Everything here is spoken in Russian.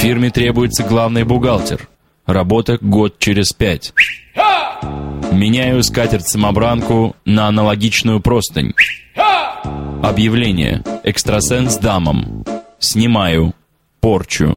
Фирме требуется главный бухгалтер. Работа год через пять. Меняю скатерть-самобранку на аналогичную простынь. Объявление. Экстрасенс дамам. Снимаю. Порчу.